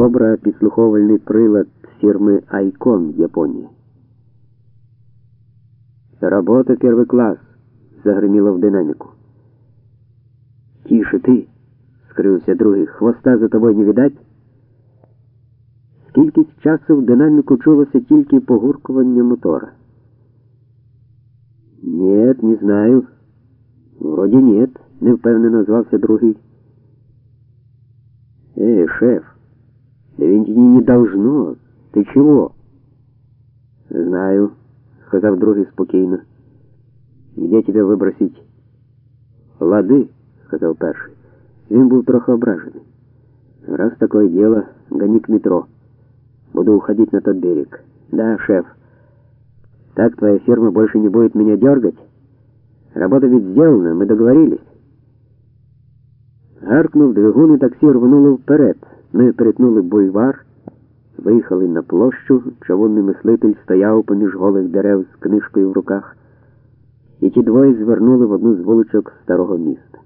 Кобра підслуховувальний прилад фірми Айкон Японія. Работа первый класс, загриміло в динаміку. Тише ти, скрився другий. Хвоста за тобою не видать? Скільки часу в динаміку чулося тільки погуркування мотора. Нет, не знаю. Вроде нет, невпевнено звався другий. Эй, шеф, да ведь не должно. Ты чего? Знаю, сказав другий спокійно. Где тебя выбросить? Лады, сказав перший. Він був трохи ображений. Раз такое дело, гони к метро. Буду уходить на тот берег. Да, шеф. Так твоя фирма больше не будет меня дергать? Работа ведь сделана, мы договорились. Гаркнув двигун і таксі рвануло вперед. Ми перетнули бульвар, виїхали на площу, чавунний мислитель стояв поміж голих дерев з книжкою в руках, і ті двоє звернули в одну з вуличок старого міста.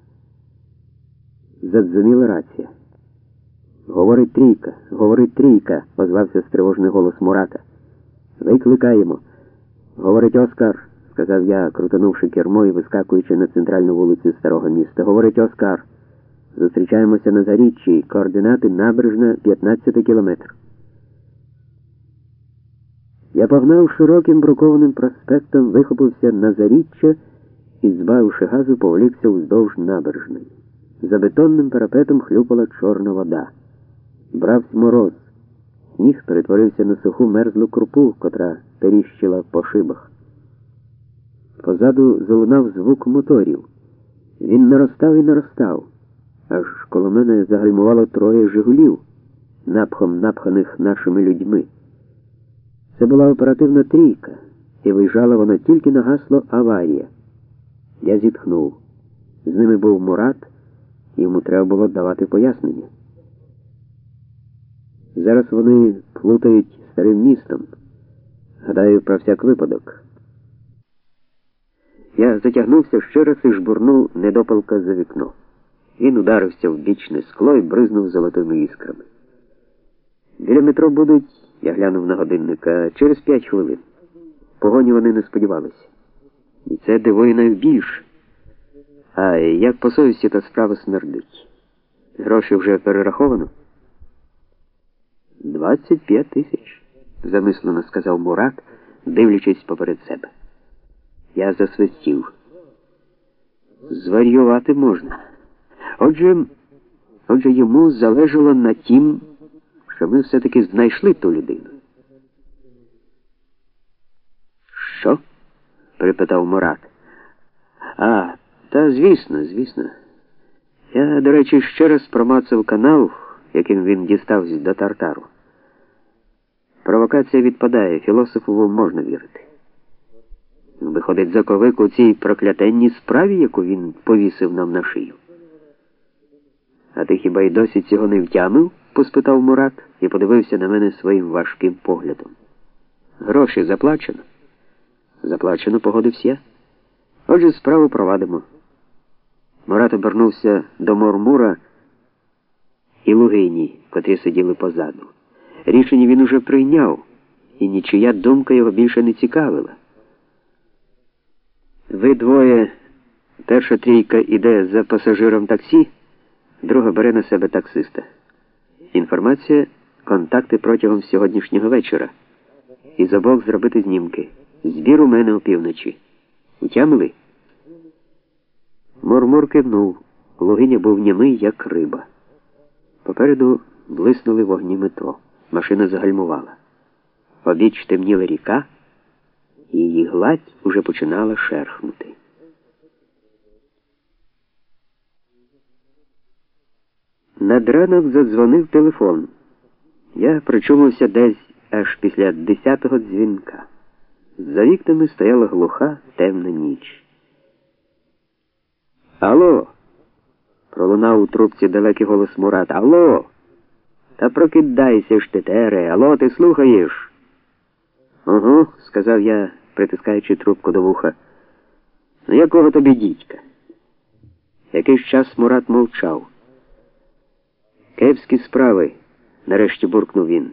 Задзвонила рація. Говорить трійка, говорить трійка, озвався стривожний голос Мурата. Викликаємо. Говорить Оскар, сказав я, крутанувши кермо і вискакуючи на центральну вулицю старого міста. Говорить Оскар. Зустрічаємося на заріччі, координати набережна 15 кілометр. Я погнав широким брукованим проспектом, вихопився на заріччя і, збавивши газу, повлікся вздовж набережної. За бетонним парапетом хлюпала чорна вода. Бравсь мороз. Сніг перетворився на суху мерзлу крупу, котра періщила по шибах. Позаду залунав звук моторів. Він наростав і наростав. Аж коло мене загальмувало троє жигулів, напхом напханих нашими людьми. Це була оперативна трійка, і виїжджала вона тільки на гасло аварія. Я зітхнув. З ними був Мурат, йому треба було давати пояснення. Зараз вони плутають старим містом. Гадаю, про всяк випадок. Я затягнувся ще раз і жбурнув недопалка за вікно. Він ударився в бічне скло і бризнув золотими іскрами. Біля метро будуть, я глянув на годинника, через п'ять хвилин. Погоні вони не сподівалися. І це дивує найбільше. А як по совісті та справа смердить? Гроші вже перераховано? Двадцять п'ять тисяч, замислено сказав Мурат, дивлячись поперед себе. Я засвистів. Зварювати можна. Отже, отже, йому залежало на тім, що ми все-таки знайшли ту людину. Що? перепитав Мурат. А, та звісно, звісно. Я, до речі, ще раз промацав канал, яким він дістався до Тартару. Провокація відпадає, філософу можна вірити. Виходить заковик у цій проклятенній справі, яку він повісив нам на шию. А ти хіба й досі цього не втямив? поспитав Мурат і подивився на мене своїм важким поглядом. Гроші заплачено? Заплачено, погодився я. Отже, справу провадимо. Мурат обернувся до Мормура і Лугині, котрі сиділи позаду. Рішення він уже прийняв, і нічия думка його більше не цікавила. Ви двоє, перша трійка іде за пасажиром таксі, друга бере на себе таксиста. Інформація, контакти протягом сьогоднішнього вечора. І з обох зробити знімки. Збір у мене опівночі. Утямили? Мурмур кивнув. Лугиня був німий, як риба. Попереду блиснули вогні метро. Машина загальмувала. Обіч темніла ріка, і її гладь уже починала шерхнути. Над ранок задзвонив телефон. Я причумався десь аж після десятого дзвінка. За вікнами стояла глуха темна ніч. Алло. пролунав у трубці далекий голос Мурат. Алло. Та прокидайся ж ти, Тере. Алло, ти слухаєш? Угу, сказав я, притискаючи трубку до вуха. Ну, якого тобі дідька? Якийсь час Мурат мовчав. Кепські справи, нарешті буркнув він.